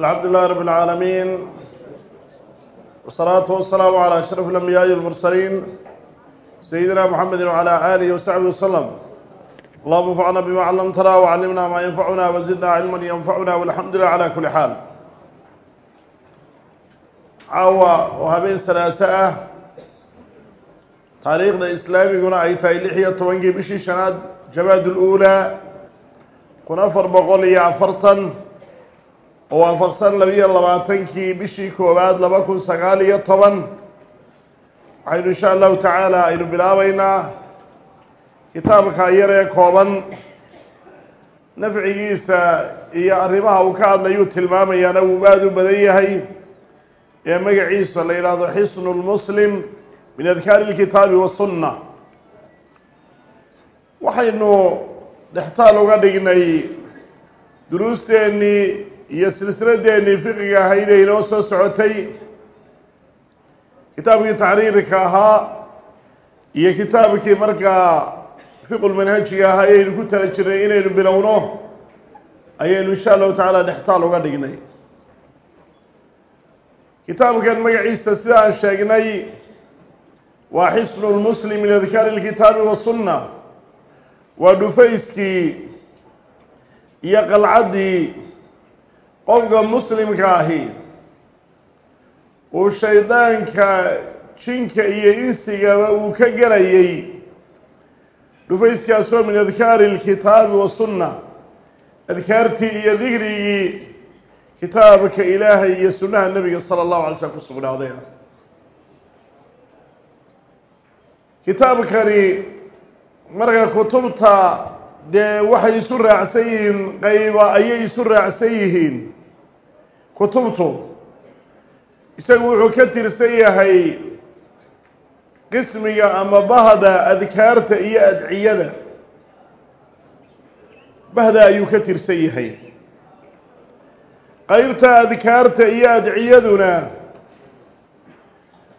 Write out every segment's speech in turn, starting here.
الحمد لله رب العالمين والصلاة والسلام على أشرف الأنبياء والمرسلين سيدنا محمد وعلى آله وصحبه وسلم اللهم انفعنا بما علمتنا وعلمنا ما ينفعنا وزدنا علما ينفعنا والحمد لله على كل حال caawa oo habeen salaase ah taariikhda islaamiguna ay tahay lix iyo tobankii bishii shanaad jamaadul uulaa kun afar boqol iyo afartan oo waafaqsan labiyo labaatankii bishii koowaad laba kun sagaal iyo toban. Waxaynu insha allahu tacaala aynu bilaabeynaa kitaabka yar ee kooban. Nafcigiisa iyo arrimaha uu ka hadlayuu tilmaamayaana wuu aada u badan yahay. Ee magaciisa la yidhaahdo xisnu lmuslim min adkaari اlkitaabi wasunna waxaynu dhextaal uga dhignay duruusteennii iyo silsiladeennii fiqiga ahayd ee inoo soo socotay. Kitaabkii taxriirka ahaa iyo kitaabkii markaa fiqulmanhajiga ahaa ayaynu ku tala jirnay inaynu bilowno ayaynu insha allahu tacaala dhextaal uga dhignay. Kitaabkan magaciisa sida aan sheegnay waa xisnu lmuslim min adkaari اlkitaabi wasunna waa dhufayskii iyo qalcaddii qofka muslimka ahi uu shaydaanka jinka iyo insigaba uu ka gelayay dhufayskaasoo min adkaari اlkitaabi wasunna adkaartii iyo digrigii kitaabka ilaahay iyo sunnaha nebiga sala allahu alay slm ku sugnaaday. Kitaabkani marka kutubta dee waxay isu raacsan yihiin qayba ayay isu raacsan yihiin kutubtu. Isagu wuxuu ka tirsan yahay qismiga ama bahda adkaarta iyo adciyada. Bahda ayuu ka tirsan yahay. Qaybta adkaarta iyo adciyaduna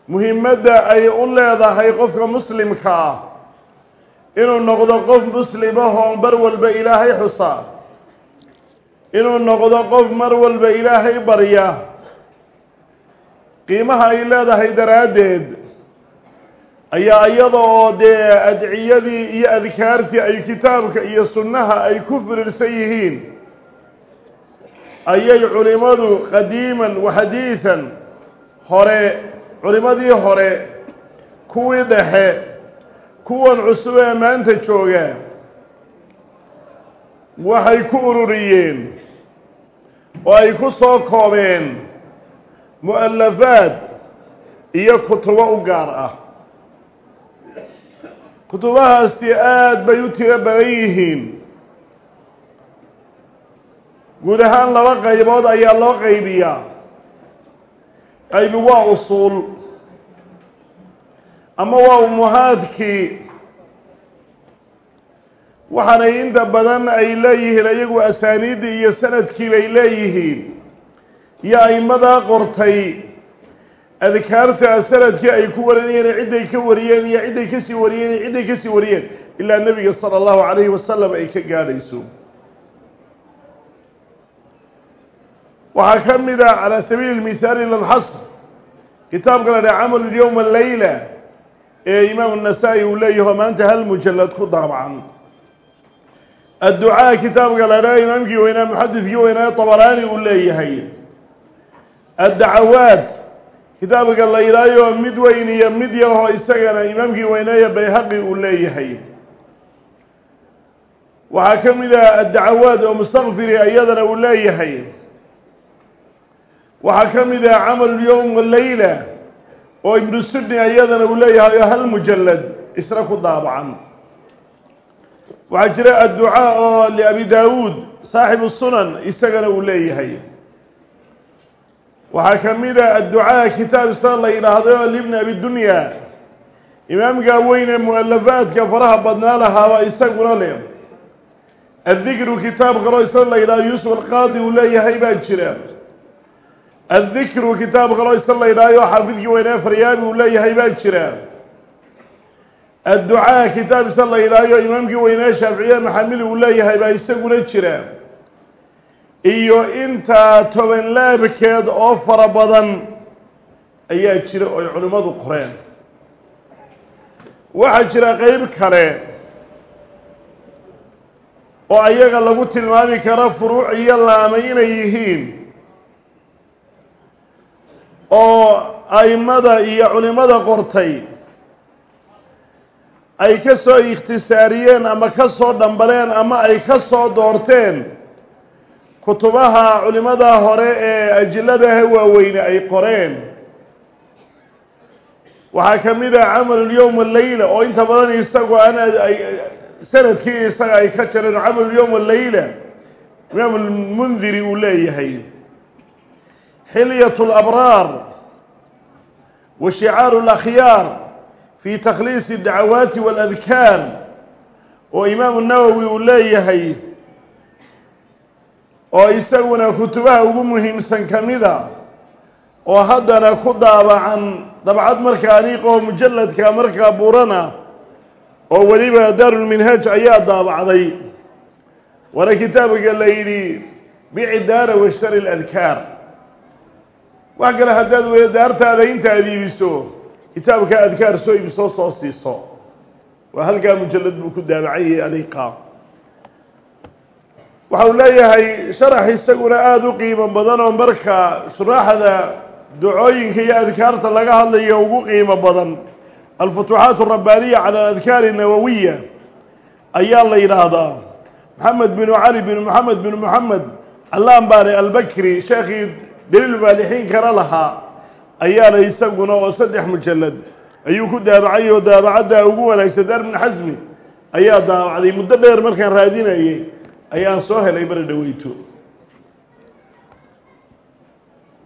muhimadda ay u leedahay qofka muslimka ah inuu noqdo qof muslimahoo mar walba ilaahay xusa inuu noqdo qof mar walba ilaahay barya qiimaha ay leedahay daraaddeed ayaa iyada oo dee adciyadii iyo adkaartii ay kitaabka iyo sunnaha ay ku firirsan yihiin. Ayay culimmadu qadiiman wa xadiidan hore culimmadii hore kuwii dhexe kuwan cusub ee maanta jooga waxay ku ururiyeen. Oo ay ku soo koobeen. Mu'alafaad iyo kutubo u gaar ah. Kutubahaasi aad bay u tiro badan yihiin. Guud ahaan laba qaybood ayaa loo qaybiyaa. Qaybi waa usuul. Ama waa umuhaadkii waxaanay inta badan ay leeyihiin iyagu asaaniiddii iyo sannadkii bay leeyihiin. Iyo aimadaa qortay adkaarta sannadkii ay ku warinayeen cidday ka wariyeen iyo cidday ka sii wariyeen iyo cidday ka sii wariyeen ilaa nebiga sala allahu calayhi wasalam ay ka gaadhayso. Waxaa ka mid a calaa sabiili lmithaali lilxasr kitaabka la dhaha camalu lyowma aleyla ee imaamu nasaa-i uu leeyaho maanta hal mujallad ku daabcan adducaa kitaabka la dhaha imaamkii weynaa muxadidkii weynaa طabaraani uu leeyahay. Addacawaad kitaabka la yidhaayo mid weyn iyo mid yaroo isagana imaamkii weynaaya bayhaqi uu leeyahay. Waxaa ka mid ah addacawaad oo mustakfiri iyadana uu leeyahay. Waxaa ka mid ah camal yowm leyla oo ibnu sudni iyadana uu leeyahay oo hal mujalad isna ku daabacan waxaa jira adducaa oo liabi daawuud saaxibu sunan isagana uu leeyahay. Waxaa ka mid ah adducaa kitaab isna la yidhaahdo libni abidunya imaamka weyn ee mu'alafaadka faraha badnaa lahaaba isaguna leh. Addikru kitaab kaloo isna la yidhahdo yuusuf alqaadi uu leeyahay baa jira. Addikru kitaab kaloo isna la yidhaayo xaafidkii weynee faryaabi uu leeyahay baa jira adducaa kitaab isna la yidhaayo imaamkii weynee shaaficiye maxamili uu leeyahay baa isaguna jira. Iyo intaa toban laabkeed oo fara badan ayaa jira oo ay culimmadu qoreen. Waxaa jira qeyb kale oo ayaga lagu tilmaami karo furuuc iyo laamay inay yihiin oo a'immada iyo culimmada qortay ay ka soo ikhtisaariyeen ama ka soo dhambaleen ama ay ka soo doorteen kutubaha culimmada hore ee ajilladaha waaweyne ay qoreen. Waxaa ka mid ah camalulyowm aleyla oo inta badan isagu aan sannadkii isaga ay ka jareen camalulyowm aleyla imaam lmundiri uu leeyahay. Xilyat labraar wa shicaaru lakhyaar fi takhliisi dacawaati waladkaar oo imaamu nawowi uu leeyahay oo isaguna kutubaha ugu muhiimsan ka mida oo haddana ku daabacan dabcad markaa aniiqoo mujalladka markaa burana oo weliba daarulminhaaj ayaa daabacday. Waana kitaabka la yidhi bici daara washtari ladkaar wax kale haddaad weda daartaada intaad iibiso kitaabka adkaar soo iibsoo soo siiso. Waa halkaa mujallad buu ku daabacayay aniiqa waxa uu leeyahay sharax isaguna aada u qiimo badan oo marka shuraaxda ducooyinka iyo adkaarta laga hadlayo ugu qiimo badan. Alfutuuxaat arabbaniya cala aladkaar الnawawiya ayaa la yidhaahdaa. Maxamed binu cali binu moxamed binu moxamed callaan baane albakri sheekhii daliil faalixiin kala lahaa ayaana isaguna oo saddex mujallad. Ayuu ku daabacay oo daabacadda ugu wanaagsan daar bn xasmi. Ayaa daabacday muddo dheer markaan raadinayay. Ayaan soo helay bari dhaweyto.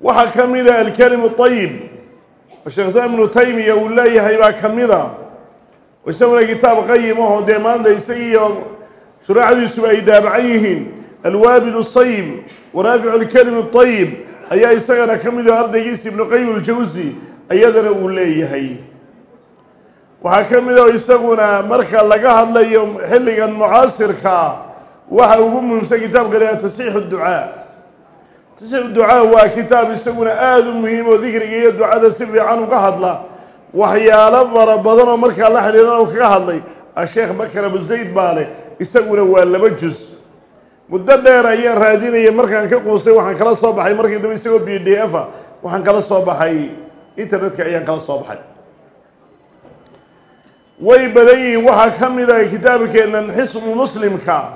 Waxaa ka mida alkelimu طayib oo sheekh islaan ibnu taymiya uu leeyahay baa ka mida oo isaguna kitaab qayim ahoo dee maanta isagiiyo shuraaxdiisuba ay daabacan yihiin. Alwaabil sayib waraaficu lkelimi طayib ayaa isagana ka mid o ardaygiisa ibnu qayim اljawsi iyadana uu leeyahay. Waxaa ka mid oo isaguna marka laga hadlayo xilligan mucaasirka waxa ugu muhiimsan kitaabka la tasxiix ducaa. Tasxiix ducaa waa kitaab isaguna aada u muhiim oo dikriga iyo ducada si fiican uga hadla. Waxyaalo fara badan oo markaa la xidhiiran oo kaga hadlay. Asheekh bakar abu zayd baa leh isaguna waa laba juz muddo dheer ayaan raadinayay markaan ka quusay waxaan kala soo baxay. Markii dambe isagoo b d f waxaan kala soo baxay. Internetka ayaan kala soo baxay. Way badan yihiin. Waxaa ka mid a kitaabkeennan xisbu muslimka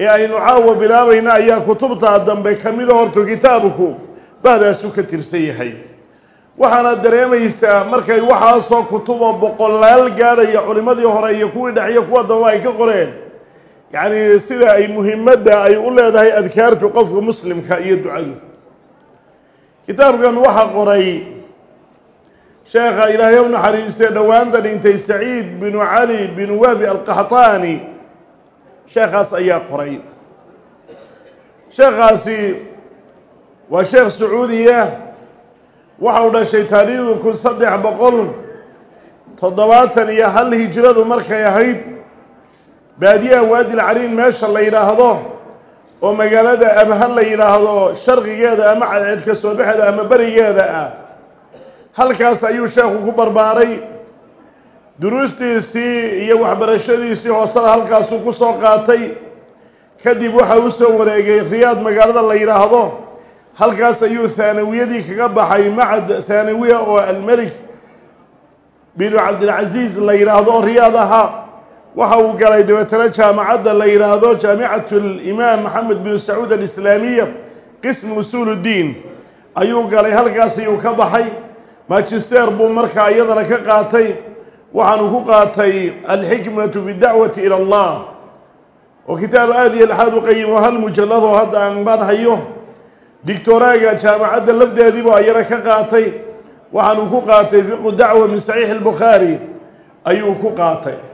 ee aynu caawa bilaabayna ayaa kutubtaa dambe ka mida horto kitaabku bahdaasu ka tirsan yahay. Waxaana dareemaysaa markay waxaasoo kutubo boqolaal gaadhaya culimmadii hore iyo kuwii dhexiyo kuwa damba ay ka qoreen yacni sida ay muhimadda ay u leedahay adkaartu qofka muslimka iyo ducadu. Kitaabkan waxaa qoray sheekha ilaahay u naxariistee dhowaanta dhintay saciid binu cali binu wahbi alqaxtaani sheekhaas ayaa qoray. Sheekhaasi waa sheekh sacuudiya waxa uu dhashay taariikhdu kun saddex boqol toddobaatan iyo hal hijradu markay ahayd baadiyaha waadi lcariin meesha la yidhaahdo oo magaalada abha la yidhaahdo sharqigeeda ama cadceedka soo baxeeda ama berigeeda ah halkaas ayuu sheekhu ku barbaaray. Duruustiisii iyo waxbarashadiisii hoosena halkaasuu ku soo qaatay. Kadib waxa u soo wareegay riyaad magaalada la yidhaahdo halkaas ayuu thaanawiyadii kaga baxay macad thaanawiya oo almelik binu cabdilcasiis la yidhaahdo oo riyaad ahaa waxa uu galay dabeetana jaamacadda la yidhaahdo jaamicatu limaam maxamed binu sacuud alislaamiya qism usuul uddiin ayuu galay halkaas ayuu ka baxay. Magister buu markaa iyadana ka qaatay. Waxaanu ku qaatay alxikmatu fi dacwati ila allah. Oo kitaab aada iyo laxaad u qayim oo hal mujalladoo hadda aan baan hayo. Dictoraaga jaamacadda lafdeediibu ayana ka qaatay. Waxaanu ku qaatay fiqu dacwa min saxiixi albukhaari. Ayuu ku qaatay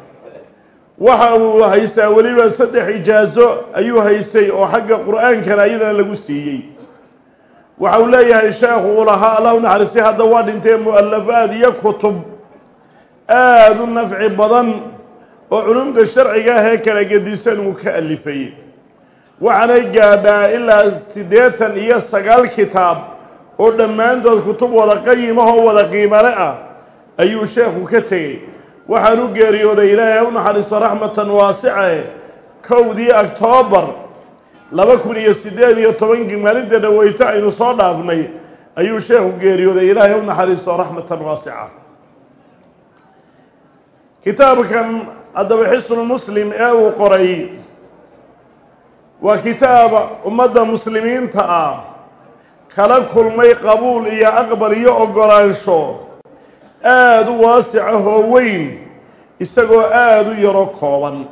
waxa uu haystaa weliba saddex ijaazo ayuu haystay oo xagga qur'aankana iyadana lagu siiyey. Waxa uu leeyahay sheekhu uu lahaa allah u naxariistay hadda waa dhintee mu'alafaad iyo kutub. Aada u nafci badan oo culumta sharciga ah ee kala gedisan uu ka alifay. Waxaanay gaadhaa ilaa siddeetan iyo sagaal kitaab oo dhammaantood kutub wada qayimahoo wada qiimale ah ayuu sheekhu ka tegey waxaan u geeriyooday ilaahay u naxariisto raxmatan waasice kowdii oktoobar laba kun iyo siddeed iyo tobankii maalinta dhaweyto aynu soo dhaafnay ayuu sheekhu geeriyooday ilaahay u naxariisto raxmatan waasica. Kitaabkan haddaba xisnu muslim ee uu qoray waa kitaab ummadda muslimiinta ah kala kulmay qabuul iyo aqbal iyo oggolaansho aada u waasica oo weyn isagoo aada u yaro kooban.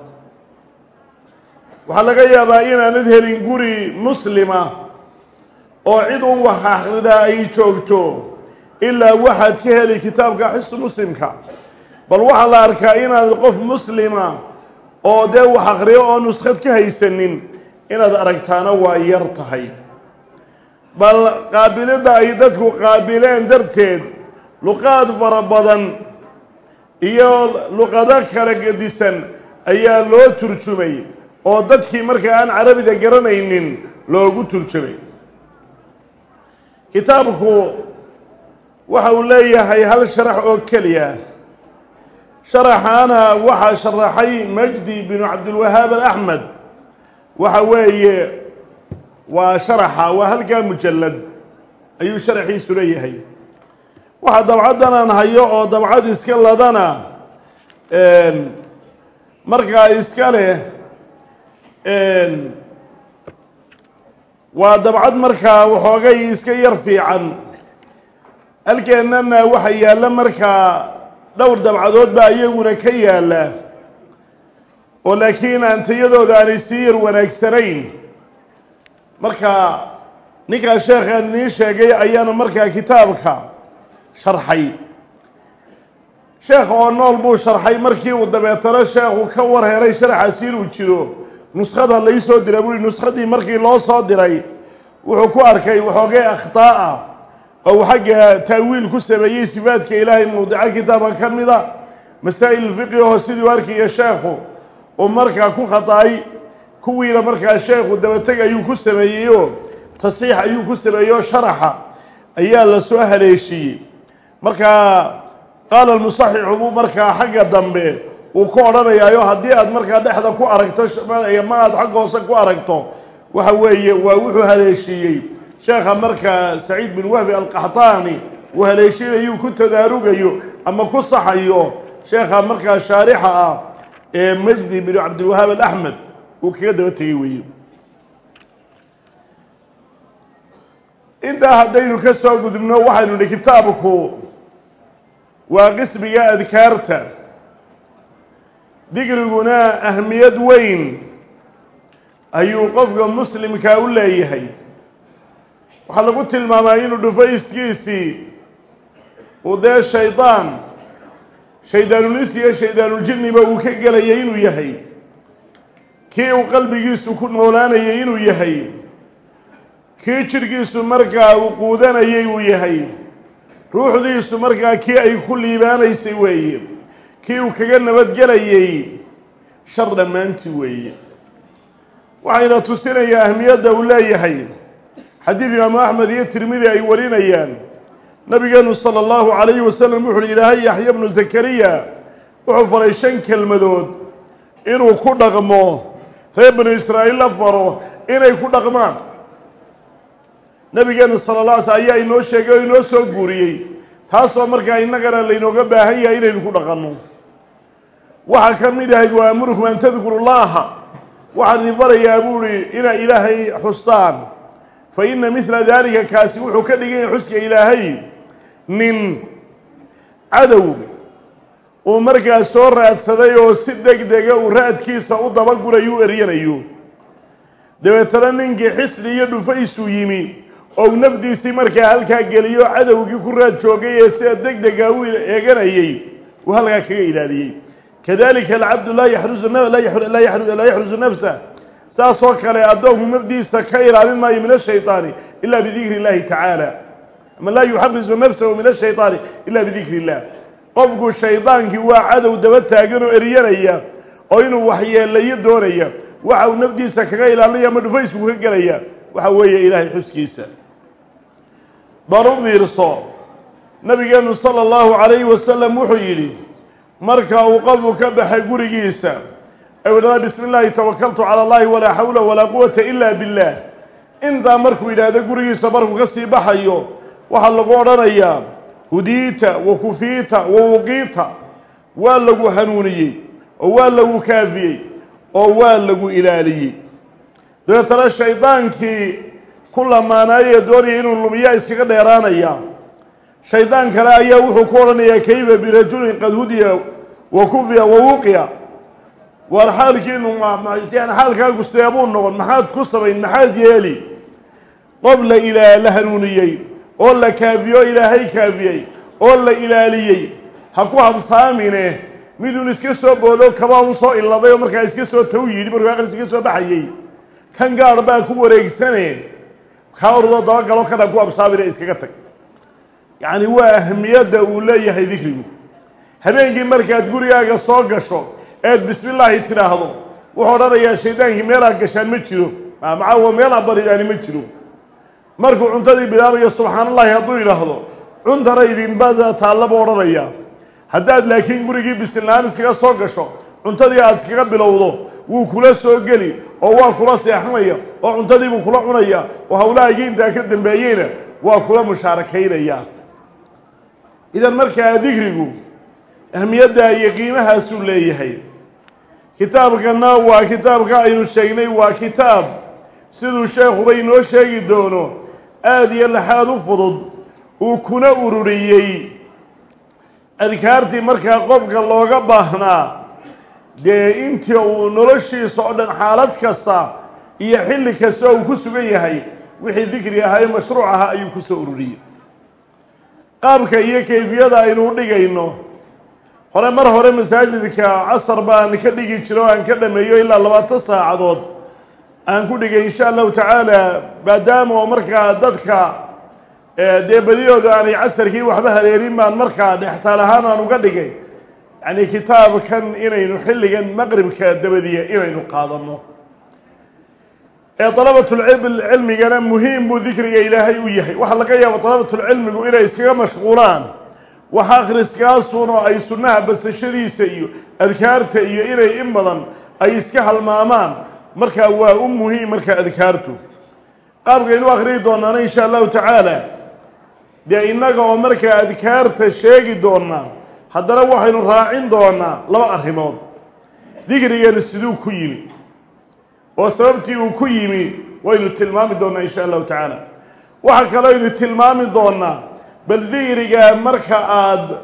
Waxaa laga yaabaa inaanad helin guri muslima oo cid un wax akhridaa ay joogto ilaa waxaad ka heli kitaabka xisnu muslimka. Bal waxaa la arkaa inaad qof muslima oo dee wax akhriyo oo nuskhad ka haysanin inaad aragtaana waa yar tahay. Bal qaabilidda ay dadku qaabileen darteed luqaad fara badan iyo luqado kala gedisan ayaa loo turjumay oo dadkii markaa aan carabida garanaynin loogu turjumay. Kitaabku waxa uu leeyahay hal sharax oo keliya. Sharaxaana waxaa sharaxay majdi binu cabdilwahaab alaxmed waxa weeye waa sharaxa waa halkaa mujallad ayuu sharaxiisu leeyahay waxaa dabcaddan aan hayo oo dabcad iska ladana markaa iska leh waa dabcad markaa waxoogay iska yar fiican. Halkeennana waxa yaalla markaa dhowr dabcadood baa iyaguna ka yaalla oo laakiin antayadooda aanay sii yar wanaagsanayn. Marka ninkaa sheekhaan idiin sheegay ayaana markaa kitaabka sharxay. Sheekh oo nool buu sharxay markii uu dabeetano sheekhu ka war heray sharaxaasi inuu jiro. Nuskhada lai soo diray buui nuskhaddii markii loo soo diray wuxuu ku arkay waxoogay akhtaa'a oo uu xagga taawiil ku sameeyey sifaadka ilaahay mawdico kitaabka ka mida masaa'il fiqi aho siduu arkaya sheekhu uu markaa ku khataay kuwiina markaa sheekhu dabateg ayuu ku sameeyeyoo tasiix ayuu ku sameeyey oo sharaxa ayaa la soo haleeshiiyey markaa qaala almusaxixu buu markaa xagga dambe uu ku odhanayaayo haddii aad markaa dhexda ku aragto ma aad xagga hoose ku aragto waxa weeye waa wuxuu haleeshiiyey. Sheekha markaa saciid bin wahbi alqaxtaani uu haleeshiinayuu ku tadaarugayo ama ku saxayo sheekha markaa shaarixa ah ee majdi binu cabdilwahaab alaxmed uu kaga daba tegey weeye. Intaa haddaynu ka soo gudubno waxaynu nihi kitaabku waa qismiga adkaarta. Digriguna ahmiyad weyn ayuu qofka muslimkaa u leeyahay. Waxaa lagu tilmaamaa inuu dhufayskiisii uu dee shaydaan shaydaanulis iyo shaydaanuljinniba uu ka gelayay inuu yahay. Kii uu qalbigiisu ku noolaanayay inuu yahay. Kii jidhkiisu markaa uu quudanayay uu yahay ruuxdiisu markaa kii ay ku liibaanaysay weeye kii uu kaga nabadgelayay shar dhammaantii weeye waxayna tusinayaa ahmiyadda uu leeyahay. Xadiid imaamu axmed iyo tirmidi ay warinayaan. Nabigeenu sala allahu calayhi wasalam wuxu uhi ilaahay yaxya bnu zakariya wuxuu faray shan kelmadood. Inuu ku dhaqmo reer banu israa'iil la faro inay ku dhaqmaan nabigeena sala la slam ayaa inoo sheegay oo inoo soo guuriyey. Taasoo markaa innagana laynooga baahan yahay inaynu ku dhaqanno. Waxaa ka mid ahayd wa amurukum an tadkuru llaha waxaan idin farayaa buuhi inaa ilaahay xustaan. Fa ina midla daalika kaasi wuxuu ka dhigan yahay xuska ilaahay nin cadow uu markaa soo raadsaday oo si deg dega uu raadkiisa u dabagurayo u eryanayo dabeetana ninkii xisli iyo dhufaysuu yimi oo uu nafdiisii markaa halkaa geliyo cadowgii ku raad joogay ee sida deg dega u eeganayey uu halkaa kaga ilaaliyey kadalika alcabdu laa yaxrusu laa yaxrusu nafsa saasoo kale addoonku nafdiisa ka ilaalin maayo min ashayطaani ila bidikri اllahi tacaala ama laa yuxarisu nafsahu min ashayطaani ila bidikri اllah qofku shaydaankii waa cadow daba taagan oo eryanaya oo inuu waxyeelayo doonaya waxa uu nafdiisa kaga ilaalinaya ama dhufaysku ka gelaya waxa weeye ilaahay xuskiisa bal u fiirso. Nabigeenu sala allahu calayhi wasalam wuxuu yidhi marka uu qofku ka baxay gurigiisa u idhahda bismi illaahi tawakaltu cala allahi walaa xawla walaa quwata ila billah intaa markuu yidhaahdo gurigiisa markuu ka sii baxayo waxaa lagu odhanayaa hudiita wa kufiita wa wuqiita. Waa lagu hanuuniyey oo waa lagu kaafiyey oo waa lagu ilaaliyey. Dabeetana shaydaankii ku lamaanaayee doonaya inuu lumiyaa iskaga dheeraanaya. Shaydaan kale ayaa wuxuu ku odhanayaa kayfa birajulin qad hudiya wa kufiya wa wuqiya? Waar xaalkiinu xaalkaagu seebuu noqon maxaad ku samayn maxaad yeeli? Qof la ilaa la hanuuniyey oo la kaafiyo ilaahay kaafiyey oo la ilaaliyey. Ha ku habsaamine midun iska soo boodo kabaa un soo illaday oo markaa iska soo taw yidhi markuu aqlis iska soo baxayey. Kan gaadh baa ku wareegsane kaa ordoo dabagalo kana ku habsaamine iskaga tag? Yacni waa ahamiyadda uu leeyahay dikrigu. Habeenkii markaad gurigaaga soo gasho eed bismi illaahi tidhaahdo wuxuu odhanayaa shaydaankii meelaad gashaan ma jiro. Macaawa meelaad baridaani ma jiro. Markuu cuntadii bilaabayo subxaan allahi hadduu yidhaahdo cuntana idinbada taallaba odhanayaa. Haddaad laakiin gurigii bisillaan iskaga soo gasho cuntadii aad iskaga bilowdo wuu kula soo geli oo waa kula seexanaya oo cuntadiibuu kula cunaya oo hawlahaygii intaa ka dambeeyeyna waa kula mushaarakaynaya. Idan markaa dikrigu ahmiyadda iyo qiimahaasuu leeyahay. Kitaabkanna waa kitaabka aynu sheegnay waa kitaab siduu sheekhuba inoo sheegi doono aada iyo laxaad u fudud uu kuna ururiyey. Adkaartii markaa qofka looga baahnaa dee intii uu noloshiisa oo dhan xaalad kasta iyo xilli kasta uu ku sugan yahay wixii dikri ahaa ee mashruuc ahaa ayuu ku soo ururiyey. Qaabka iyo kayfiyada aynu u dhigayno hore mar hore masaajidka casar baan ka dhigi jiro o aan ka dhameeyo ilaa labaatan saacadood aan ku dhigay insha allahu tacaala maadaama oo markaa dadka dee badiyooda aanay casarkii waxba haleelin baan markaa dhextaal ahaan aan uga dhigay yacni kitaabkan inaynu xilligan maqribka dabadiya inaynu qaadano ee dalabatulcilmigana muhiim buu dikriga ilaahay u yahay. Waxaa laga yaaba dalabatulcilmigu inay iskaga mashquulaan. Wax akhriskaasuno ay sunnaha basashadiisa iyo adkaarta iyo inay in badan ay iska halmaamaan. Markaa waa u muhiim markaa adkaartu. Qaabkaynu akhriyi doonaana insha allahu tacaala dee innaga oo markaa adkaarta sheegi doonaa haddana waxaynu raacin doonaa laba arrimood. Dikrigana siduu ku yimi. Oo sababtii uu ku yimi waynu tilmaami doonaa insha allahu tacaala. Waxaa kaloo aynu tilmaami doonaa bal dikrigaa marka aada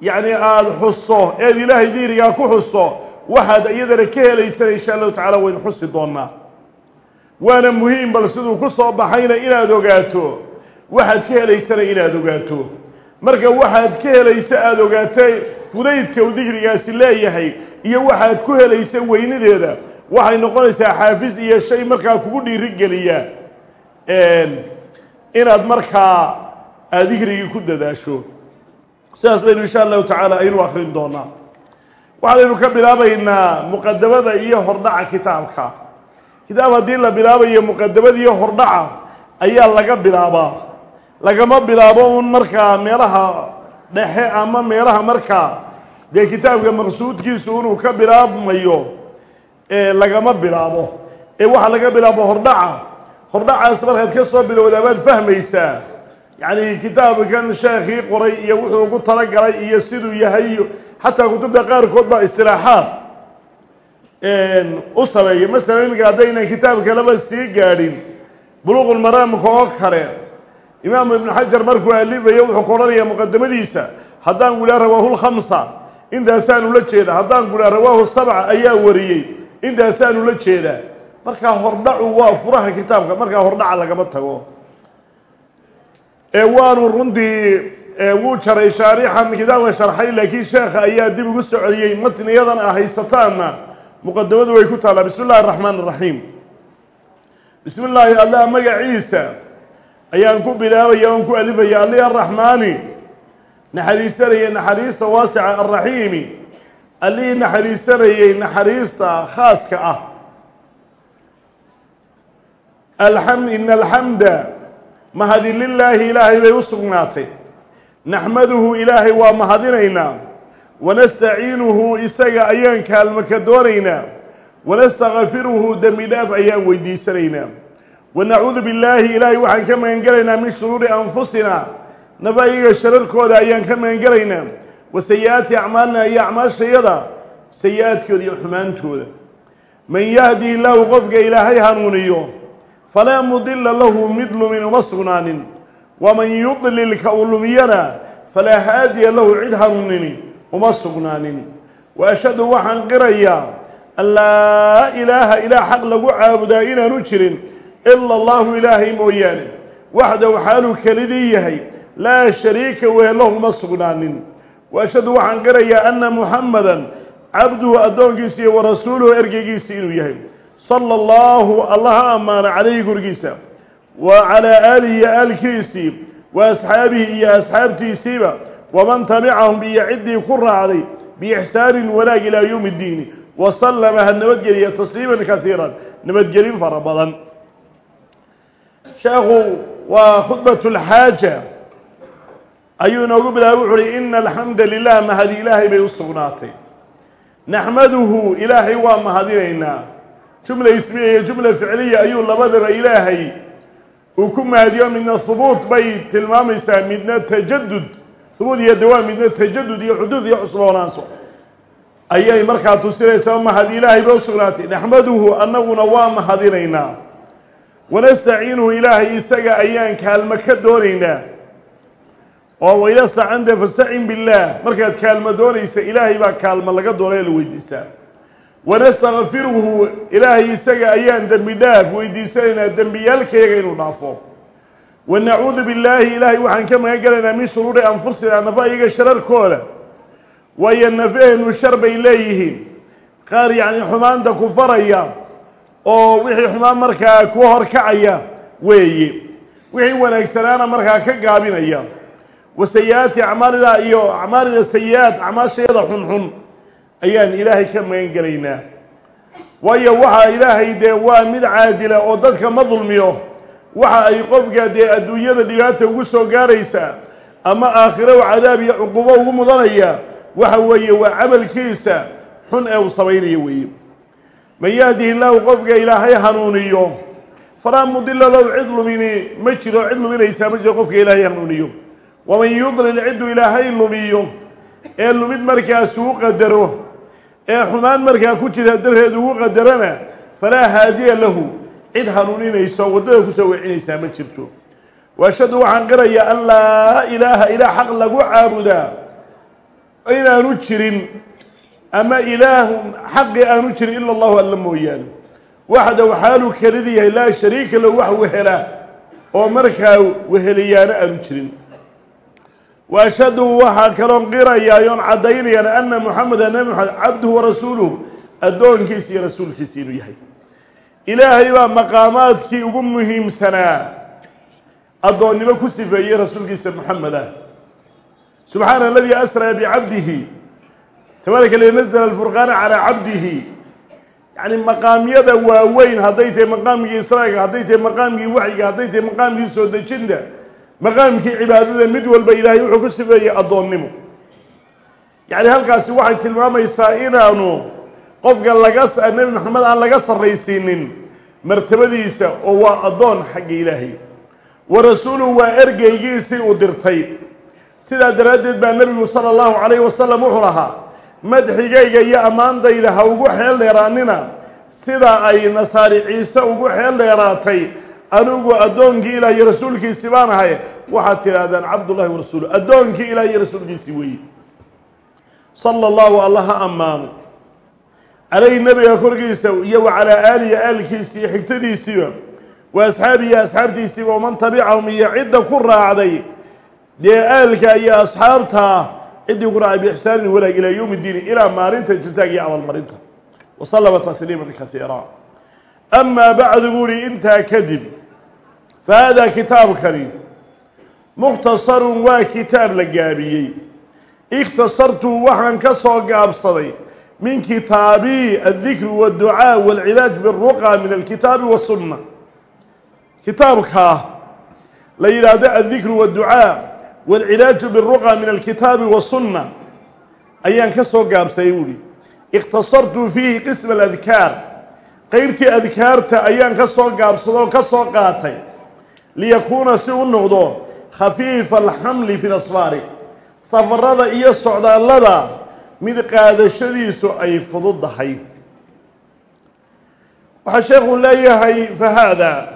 yacni aada xuso eed ilaahay dikrigaa ku xuso waxaad iyadana ka helaysana insha allahu tacala waynu xusi doonaa. Waana muhiim bal siduu ku soo baxayna inaad ogaato waxaad ka helaysana inaad ogaato marka waxaad ka helaysa aada ogaatay fudaydka uu dikrigaasi leeyahay iyo waxaad ku helaysa weynideeda waxay noqonaysaa xaafis iyo shay markaa kugu dhiirigeliya inaad markaa aada dikrigii ku dadaasho. Sidaas baynu insha allahu tacaala aynu akrin doonaa. Waxaynu ka bilaabaynaa muqadamada iyo hordhaca kitaabka. Kitaab haddii la bilaabayo muqadamada iyo hordhaca ayaa laga bilaabaa lagama bilaabo un markaa meelaha dhexe ama meelaha markaa dee kitaabka maqsuudkiisu inuu ka bilaabmayo lagama bilaabo. Ee waxaa laga bilaabo hordhaca. Hordhacaas markaad ka soo bilowdaa baad fahmaysaa. Yacni kitaabkan sheekhii qoray iyo wuxuu ugu talagalay iyo siduu yahay iyo xataa kutubta qaarkood baa istilaaxaad u sameeya masalan iminka haddaynan kitaabkalaba sii gaadhin buluuqulmaraamka oo kale imaamu ibnu xajar markuu alifayo wuxuu ku odhanayaa muqadamadiisa haddaan ku idhaha rawaahu lkhamsa intaasaanu jeeda. Haddaan ku idhaha rawaahu sabca ayaa wariyey intaasaanu la jeedaa markaa hordhacu waa furaha kitaabka markaa hordhaca lagama tago. Ee waanu runtii wuu jaray shaarixan kitaabka sharxay laakiin sheekha ayaa dib ugu soo celiyey matniyadan a haysataanna muqadamadu way ku taallaa bismi illahi araxmaan araxiim bismi illaahi allah magaciisa ayaan ku bilaabaya oon ku alifaya alli araxmaani naxariisanayay naxariista waasica alraxiimi allihii naxariisanayey naxariista khaaska ah. Alxamd ina alxamda mahadi lilaahi ilaahay bay u sugnaatay. Naxmaduhu ilaahay waa mahadinaynaa. Wanastaciinuhu isaga ayaan kaalmo ka doonaynaa. Wanastakfiruhu dembi dhaaf ayaan weydiisanaynaa wanacuudu billaahi ilaahay waxaan ka magangelaynaa min shuruuri anfusina. Naba iyaga shararkooda ayaan ka magangelaynaa wa sayi-aati acmaalina iyo acmaashayada sayi-aadkooda iyo xumaantooda. Man yahdi illaahu qofka ilaahay hanuuniyo falaa mudila lahu mid lumin uma sugnaanin waman yudlil ka uu lumiyana falaa haadiya lahu cid hanuunini uma sugnaanin wa ashhadu waxaan qirayaa an laa ilaaha ilaah xaq lagu caabudaa inaanu jirin ila allahu ilaahay mooyaane waxdahu xaaluu kelidii yahay laa shariika weelahu uma sugnaanin wa ashhadu waxaan qirayaa anna muxamadan cabduhu addoonkiisa iyo wa rasuuluhu ergeygiisa inuu yahay sala allahu allaha ammaana calayhi gurigiisa wa calaa aalihi iyo aalkiisii wa asxaabihi iyo asxaabtiisiiba waman tabicahum iyo ciddii ku raacday biixsaanin wanaag ilaa yowmi ddiini wa sallama ha nabadgeliya tasliiman kasiiran nabadgelin fara badan sheekhu waa khudbat lxaaja ayuu inoogu bilaabay wuxu uhi ina alxamda lilah mahadi ilaahay bay u sugnaatay. Naxmaduhu ilaahay waa mahadinaynaa. Jumla ismiya iyo jumla ficliya ayuu labadaba ilaahay uu ku mahadiyo. Midna hubuut bay tilmaamaysaa midna tajadud hubuut iyo dawaam midna tajadud iyo xuduud iyo cusboonaansho ayay markaa tusinaysaa mahad ilaahay bay u sugnaatay. Naxmaduhu annaguna waa mahadinaynaa wanastaciinuhu ilaahay isaga ayaan kaalmo ka doonaynaa oo wayda stacanta fastacin billaah markaad kaalmo doonaysa ilaahay baa kaalmo laga doonaya la weydiistaa wanastakfiruhu ilaahay isaga ayaan dembi dhaaf weydiisanaynaa dembiyaalkayaga inuu dhaafo wanacuudu billaahi ilaahay waxaan ka magan gelaynaa min shuruuri anfusina nafa iyaga shararkooda waayo nafaheennu shar bay leeyihiin qaar yacni xumaanta ku oo wixii xumaan markaa ku horkacaya weeye wixii wanaagsanaana markaa ka gaabinaya. Wa sayi-aati acmaalina iyo acmaalina sayi-aat acmaashayada xunxun ayaan ilaahay ka magan gelaynaa waayo waxaa ilaahay dee waa mid caadila oo dadka ma dulmiyo waxa ay qofka dee adduunyada dhibaata ugu soo gaaraysaa ama aakhiro u cadaab iyo cuqubo ugu mudanaya waxa weeye waa camalkiisa xun ee uu samaynayo weeye man yahdihi illaahu qofka ilaahay hanuuniyo. Falaa mudila lahu cid lumini ma jiro cid luminaysaa ma jiro qofka ilaahay hanuuniyo. Waman yudlil cidduu ilaahay lumiyo. Ee lumid markaas uu qadaro ee xumaan markaa ku jira darteed ugu qadarana falaa haadiya lahu. Cid hanuuninayso waddada ku soo wecinaysaa ma jirto. Waashhadu waxaan qirayaa an laa ilaaha ilaah xaq lagu caabudaa. Inaanu jirin ama ilaahu xaqi aanu jirin ila allahu alla mooyaane. Waxdaw xaaluu kelida yahay laa shariika lahu wax wehela oo markaa weheliyaana aanu jirin. Wa ashhadu waxaa kaloon qirayaa yoon caddaynayaan ana moxameda nabi moxamed cabduhu warasuuluhu addoonkiisa iyo rasuulkiisa inuu yahay. Ilaahay baa maqaamaadkii ugu muhiimsanaa addoonnimo ku sifeeyey rasuulkiisa moxamed ah. Subxaana aladii asraa bicabdihi tabaaraka li nazla alfurqaana calaa cabdihi. Yacni maqaamyada waaweyn hadday tahay maqaamkii israaga hadday tahay maqaamkii waxyiga hadday tahay maqaamkii soo dejinta maqaamkii cibaadada mid walba ilaahay wuxuu ku sifeeyey addoonnimo. Yacni halkaasi waxay tilmaamaysaa inaanu qofka laga nebi maxamed aan laga sarraysiinin martabadiisa oo waa addoon xagga ilaahay. Wa rasuuluhu waa ergeygiisii uu dirtay. Sidaa daraaddeed baa nebigu sala allahu calayhi wasalam wuxuu lahaa madxigayga iyo ammaandayda ha ugu xeel dheeraanina sida ay nasaari ciise ugu xeel dheeraatay anigu addoonkii ilaah iyo rasuulkiisii baan ahay. Waxaad tidhaahdaan cabdullahi wa rasuulu addoonkii ilaah iyo rasuulkiisii weeye sala allahu alla ha ammaano calayhi nebiga korkiisa iyo wa calaa aalihi aalkiisi iyo xigtadiisiiba wa asxaabihi asxaabtiisiiba waman tabicahum iyo cidda ku raacday dee aalka iyo asxaabtaa ciddii ku raacay biixsaanin walaag ilaa yowmi ddiini ilaa maalinta jazaaga iyo abaalmarinta. Wa sallama tasliiman kasiira. Amaa bacdu buuhi intaa kadib fa haadaa kitaabkani mukhtasarun waa kitaab la gaabiyey. Ikhtasartu waxaan ka soo gaabsaday min kitaabii addikru waadducaa waalcilaaj biruqa min alkitaabi wasunna kitaabka la yidhaahdo addikru waadducaa waalcilaaju biruqa min alkitaabi wasunna ayaan ka soo gaabsayay buuhi ikhtasartu fiihi qisma aladkaar qeybtii adkaarta ayaan ka soo gaabsadoo ka soo qaatay liyakuuna si u noqdo khafiifa alxamli fi lasfaari safarada iyo socdaallada mid qaadashadiisu ay fududdahay waxaa sheekhu leeyahay fa haada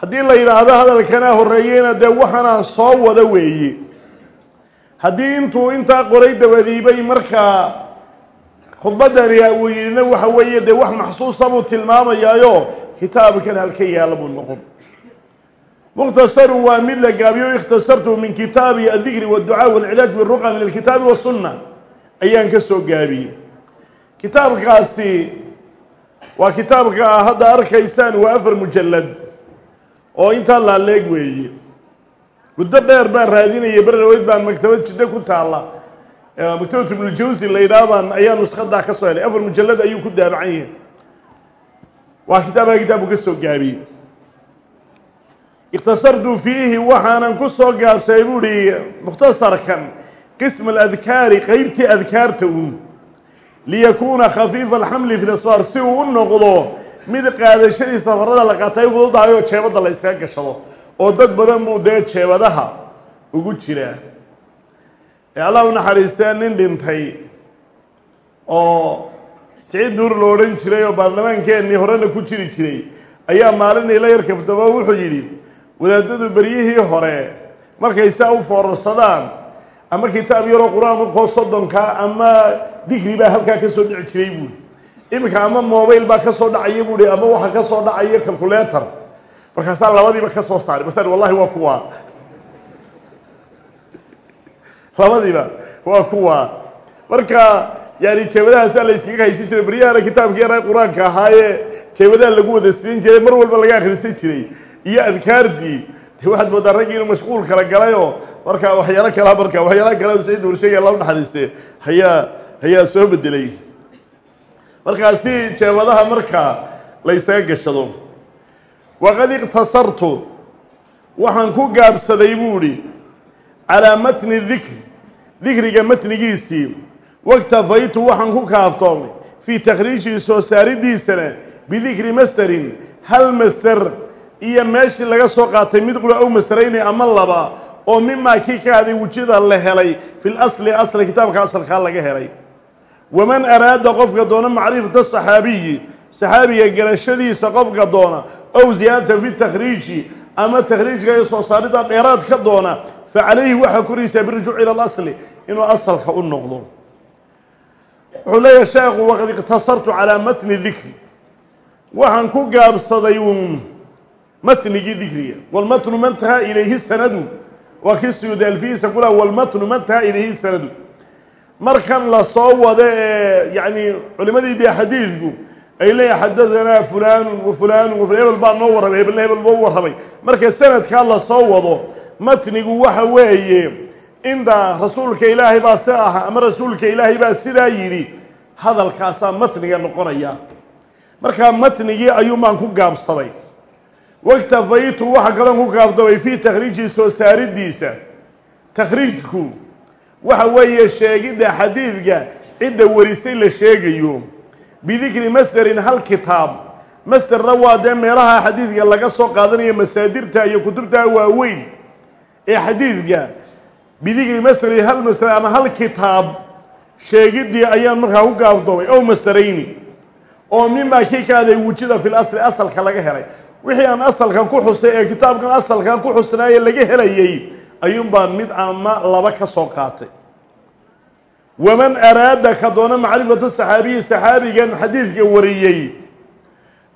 haddii la yidhaahdo hadalkanaa horreeyeyna dee waxaanaan soo wada weeye haddii intuu intaa qoray dabadiibay markaa khudbaddani uu yidhina waxa weeye dee wax maxsuusa buu tilmaamayaayo kitaabkan halka yaalla noqon. Mukhtasarun waa mid la gaabiyo ikhtasartu min kitaabi addikri waadducaa walcilaaj biruqa min alkitaabi wasunna ayaan ka soo gaabiyey. Kitaabkaasi waa kitaabka a hadda arkaysaan waa afar mujallad oo intaa laaleeg weeye muddo dheer baan raadinayay berdhaweyd baan maktabad jiddo ku taalla maktabat ibnuljawsi la yidhaah baan ayaa nuskadaa ka soo helay. Afar mujallad ayuu ku daabacan yahay. Waa kitaabka kitaabku ka soo gaabiyey. Ikhtasartu fiihi waxaanan ku soo gaabsay buuhi mukhtasarkan qisma aladkaari qeybtii adkaarta uun. Liyakuuna khafiifa alxamli fi lasfaar si uu u noqdo mid qaadashadii safarada la qaatay fududahay oo jeebadda la yskaga gashado oo dad badan buu dee jeebadaha ugu jiraa. Ee allah u naxariistaa nin dhintay oo siciid nuur lo odhan jiray oo baarlamaankeenii horena ku jiri jiray ayaa maalin ila yar wuxuu yidhi wadaadadu beryihii hore markay saa u foorarsadaan ama kitaab yaroo qur'aan ukoo soddonkaa ama digri baa halkaa ka soo dhici jiray buuri iminka ama mobail baa ka soo dhacaya buuhi ama waxaa ka soo dhacaya calculator. Markaasaa labadiiba ka soo saaray masal wallahi waa kuwaa labadiiba waa kuwaa marka yani jeebadahaasaa la yskaga haysan jiray beryahana kitaabkii yaraa qur'aanka ahaayee jeebadaha lagu wada siin jiray mar walba laga akhrisan jiray. Iyo adkaartii de waxaad moodaa raggii inuu mashquul kala galayoo marka waxyaalo kalaa marka waxyaala kale said warsheega la naxariiste hayaa ayaa soo bedelay markaa si jeebadaha marka la ysaga gashado waqad iqtasartu waxaan ku gaabsaday buuhi calaa matni dikri dikriga matnigiisii waktafaytu waxaan ku kaaftoomay fii takhriijii soo saaridiisana bidikri masderin hal masder iyo meeshii laga soo qaatay mid qura ow masderayni ama laba oo mimaa kii ka haday wujida la helay fi lasli asli kitaabka asalkaa laga helay waman araada qofka doona macrifata saxaabiyi saxaabiga garashadiisa qofka doona ow ziyaadata fi takhriiji ama takhriijka iyo soo saarida dheeraad ka doona fa calayhi waxaa koraysaa birujuuc ila alasli inuu asalka u noqdo. Wuxuu leeyahay sheekhu waqad iqtasartu calaa matni dikri waxaan ku gaabsaday uun matnigii dikriga walmatnu mantaha ilayhi sanadu waa kii suyuudi alfihiisa kula walmatnu mantaha ilayhi sanadu markan la soo wado ee yani culimadii dee xadiidku ay leeyahay xadadanaa fulaanu wa fulaanu wa hebel baa noo warramay hebelna hebel baa u warramay marka sanadkaa la soo wado matnigu waxa weeye inta rasuulka ilaahay baa si aha ama rasuulka ilaahay baa sidaa yidhi hadalkaasaa matniga noqonaya. Markaa matnigii ayuunbaan ku gaabsaday. Waktafaytu waxa kaloon ku gaabsamay fii takhriiji soo saaridiisa takhriijku waxa weeye sheegidda xadiidka cidda warisay la sheegayo. Bidikri masderin hal kitaab. Masderna waa dee meelaha xadiidka laga soo qaadanayo masaadirta iyo kutubta waaweyn ee xadiidka. Bidikri masderin hal masder ama hal kitaab sheegiddii ayaan markaa ku gaabdoomay ow masderayni oo mimaa kii ka aday wujida fil asli asalka laga helay. Wixii aan asalkan ku xusay ee kitaabkan asalkan ku xusnaaye laga helayay ayuun baan mid ama laba ka soo qaatay. Waman araada ka doona macrifata saxaabiyi saxaabigan xadiidka wariyey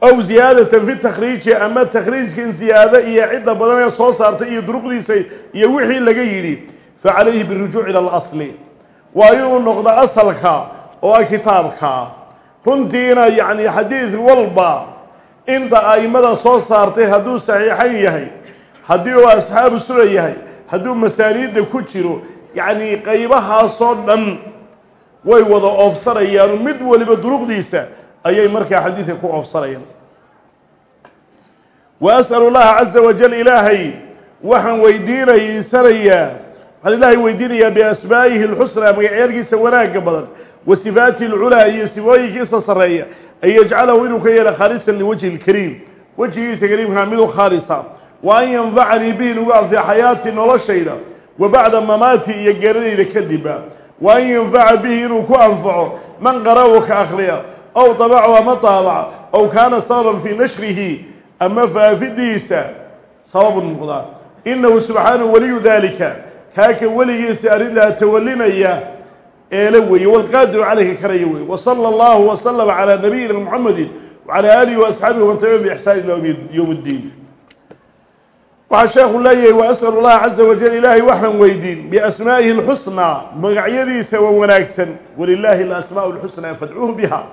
ow ziyaadatan fi takhriiji ama takhriijkan ziyaado iyo cidda badan ee soo saartay iyo duruqdiisa iyo wixii laga yidhi fa calayhi birujuuc ila alasli. Waa inuu noqdo asalka oo ah kitaabka. Runtiina yacni xadiid walba inta a'immada soo saartay hadduu saxiixan yahay haddii uu asxaabu sura yahay hadduu masaaniidda ku jiro yacni qaybahaasoo dhan way wada oofsanayaanu mid waliba duruqdiisa ayay markaa xadiidka ku oofsanayaan. Wa as'alu allaha caza wajal ilaahay waxaan weydiinaysanayaa waxaan ilaahay weydiinayaa biasmaa'ihi alxusnaa magacyaalkiisa wanaagga badan wa sifaatihi alculaa iyo sifooyinkiisa sarreeya an yajcalahu inuu ka yeelo khaalisan liwajhi ilkariim wejigiisa kariimkaa midu khaalisa wa an yanfacanii bihi inugu anfica xayaatii noloshayda wa bacda mamaati iyo geeradayda kadibba wa an yanfaca bihi inuu ku anfaco man qara'u ka akhriya ow tabacu ama taabaca ow kaana sababan fii nashrihi ama faafidiisa sababu noqdaa inahu subxaanahu waliyu dalika kaaka weligiisa arrintaa tawalinaya eele weeye walqaadiru calayka karaya weeye. Wasala allahu waslama calaa nabiyina muxamedi wacalaa aalihi waasxaabihi waman tabica biixsaan ila yowm ddiin waxaa sheekhu leeyahay wa as'al allaha caza wajal ilaahay waxaan weydiin. Biasmaa'ihi alxusnaa magacyadiisa wa wanaagsan. Walilaahi alasmaa'u alxusnaa fadcuuhu biha.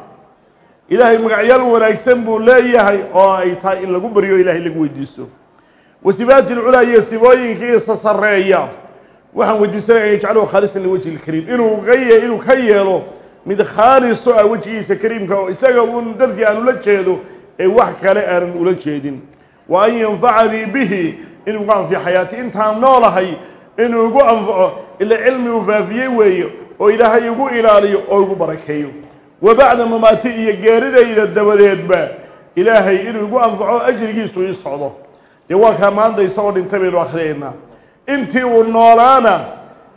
Ilaahay magacyaal wanaagsan buu leeyahay oo ay tahay in lagu baryo ilahay lagu weydiisto. Wa sifaati lculaa iyo sifooyinkiisa sarreeya waxaan weydiisanaya an yajcaluhu khaalisan liwajhi lkariim inuu inuu ka yeelo mid khaaliso ah wejigiisa kariimka oo isaga uun dadkii aan ula jeedo ee wax kale aanan ula jeedin wa an yanfacanii bihi inuu igu anfiyo xayaati intaan noolahay inuu igu anfaco ila cilmi uu faafiyey weeye oo ilaahay igu ilaaliyo oo igu barakeeyo. Wa bacda mamaati iyo geeridayda dabadeedba ilaahay inuu igu anfaco ajrigiisu ii socdo. Dee waa kaa maanta isagoo dhintay baynu akhriyaynaa intii uu noolaana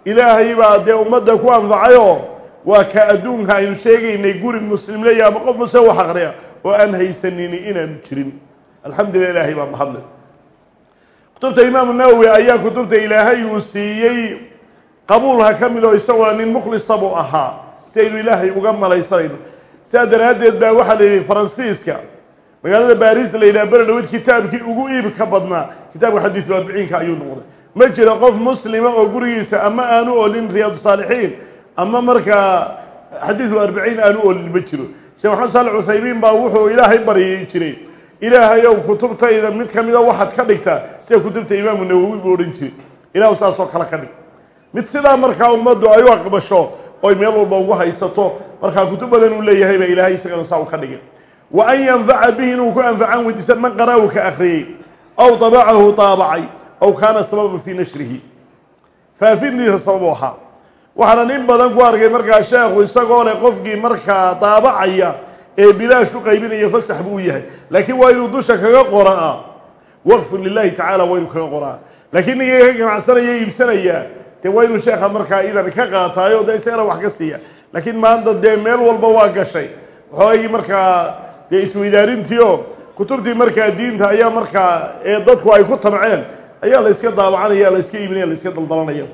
ilaahay baa dee ummadda ku anfacayoo waa ka adduunka aynu sheegaynay guri muslim leeya ama qof muse wax aqriya oo aan haysanini inaanu jirin alxamdulillah ilaahay baa mahadle kutubta imaamu nawowi ayaa kutubta ilaahay uu siiyey. Qabuulha ka mid oo isaguna nin mukhlisa buu ahaa. Si aynu ilaahay uga malaysanayno sidaa daraaddeed baa waxaa la yidhi faransiiska magaalada baris la yidhaha beredhawed kitaabkii ugu iibka badnaa. Kitaabka xadiisul arbiciinka ayuu noqday. Ma jiro qof muslima oo gurigiisa ama aanu olin riyaadu saalixiin ama markaa xadiisul arbiciin aanu olin ma jiro. Sheekh maxamed saali cuthaymiin baa wuxuu ilaahay baryay jiray ilaahay ow kutubtayda mid ka mida waxaad ka dhigtaa sida kutubta imaamu nawowi buu odhan jiray. Ilaahu saasoo kale ka dhig. Mid sidaa markaa ummaddu ay u aqbasho oy meel walba ugu haysato markaa kutub badan uu leeyahay baa ilaahay isagana saa u ka dhigay. Wa an yanfaca bihi inuu ku anfacaan weydiisan man qara'u ka akhriyey aw tabacahu taabacay aw kaana sababan fii nashrihi. Faafindiisa sababu ahaa. Waxaana in badan ku arkay markaa sheekhu isagoo leh qofkii markaa daabacaya ee bilaash u qaybinaya fasax buu yahay. Laakiin waa inuu dusha kaga qoraa. Waqfun lilahi tacala waa inuu kaga qoraa. Laakiin ninkii ka ganacsanaya iibsanaya dee waa inuu sheekha markaa idan ka qaataayo dee isagana wax ka siiya. Laakiin maanta dee meel walba waa gashay. Waxoogii markaa dee isweydaarintiio kutubtii markaa diinta ayaa markaa ee dadku ay ku tabceen ayaa la yska daabacanaya la yska iibinaya la yska daldalanaya.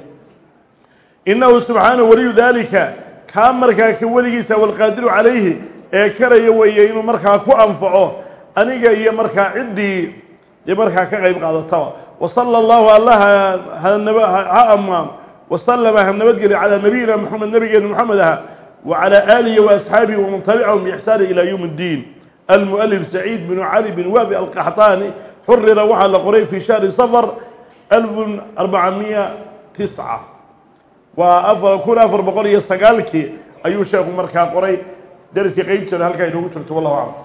Inahu subxaanahu waliyu dalika kaa markaa ka weligiisa walqaadiru calayhi ee karaya weeye inuu markaa ku anfaco aniga iyo markaa ciddii dee markaa ka qayb qaadataba wasala allahu allaha ha ammaan wasalama ha nabadgelyo calaa nabiyina moxamed nabigeena moxamed aha. Wacalaa aalihi waasxaabihi waman tabicahum biixsaani ilaa yowm اddiin almu'alif saciid binu cali bin waabi alqaxtaani xurira waxaa la qoray fi shahri safar alfun arbacamiya tisca waa afar kun afar boqol iyo sagaalkii ayuu sheekhu markaa qoray dariskii qeyb jira halkaa inoogu jirto wallahu aclam